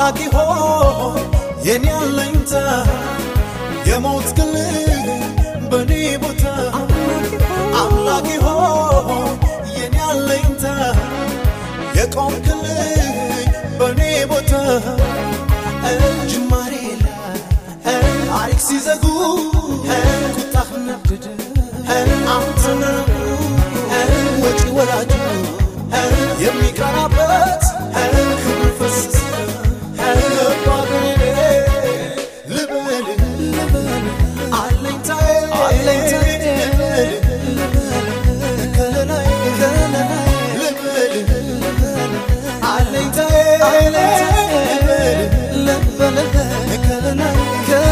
አምላክ ሆ የኔ አለኝታ የሞት ግል በኔ ቦታ። አምላክ ሆይ የኔ አለኝታ የቆም ክል በኔ ቦታ። ጅማሬ ላይ ታሪክ ሲዘጉ ቁጣህ ነደደ አንተ ወጪ ወራጅ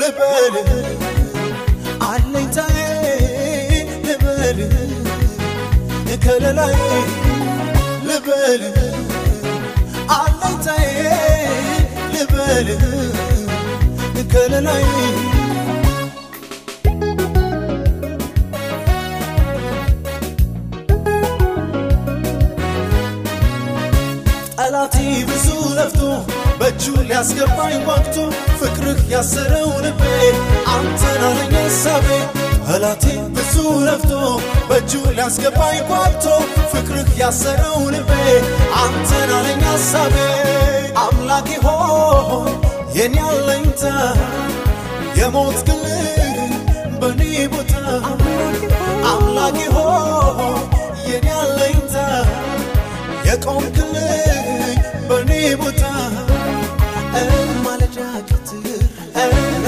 ልበል አለኝታዬ ልበል ከለላይ ልበል አለኝታዬ ልበል ከለላይ ጠላቴ ብዙ ለፍቶ በእጁ ሊያስገባኝ ጓግቶ ፍቅርህ ያሰረው ልቤ አንተን አለኝ ሀሳቤ ጠላቴ ብዙ ለፍቶ በእጁ ሊያስገባኝ ጓግቶ ፍቅርህ ያሰረው ልቤ አንተን አለኝ ሀሳቤ አምላኬ ሆይ የኔ አለኝታ የሞት ግልህ በኔ ቦታ። አምላኬ ሆይ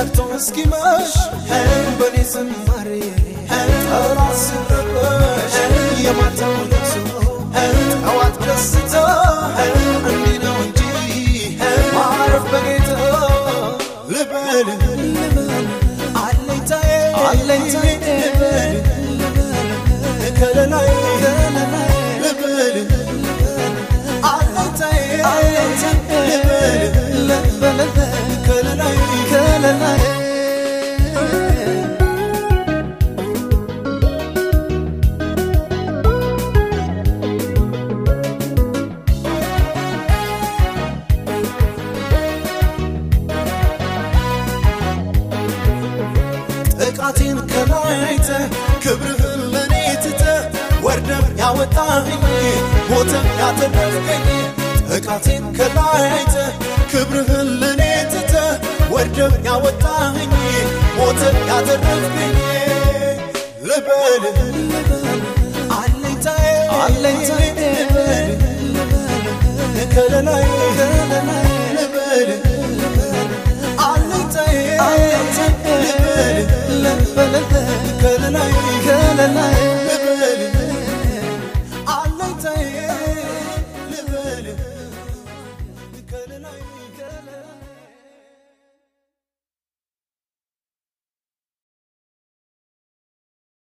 هفتوس كماش هم بني سماري؟ هم راس الدباش يا ما تولدسو هم اوعد قصته هم عندي نوجي هم ما عارف بقيته لبالي. لبالي عليتاي عليتاي ጥቃቴን ከላይ አይተ ክብርህን ለኔ ትተ ወርደ ያወጣኸኝ ሞተ ያተረፍከኝ ጥቃቴን ከላይ አይተ ክብርህን ለኔ ትተ ወርደ ያወጣኸኝ ሞተ ያተረፍከኝ ልበል አለኝታዬ አለኝታዬ ልበል Good night.